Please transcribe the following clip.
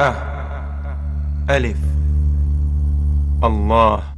أه ألف الله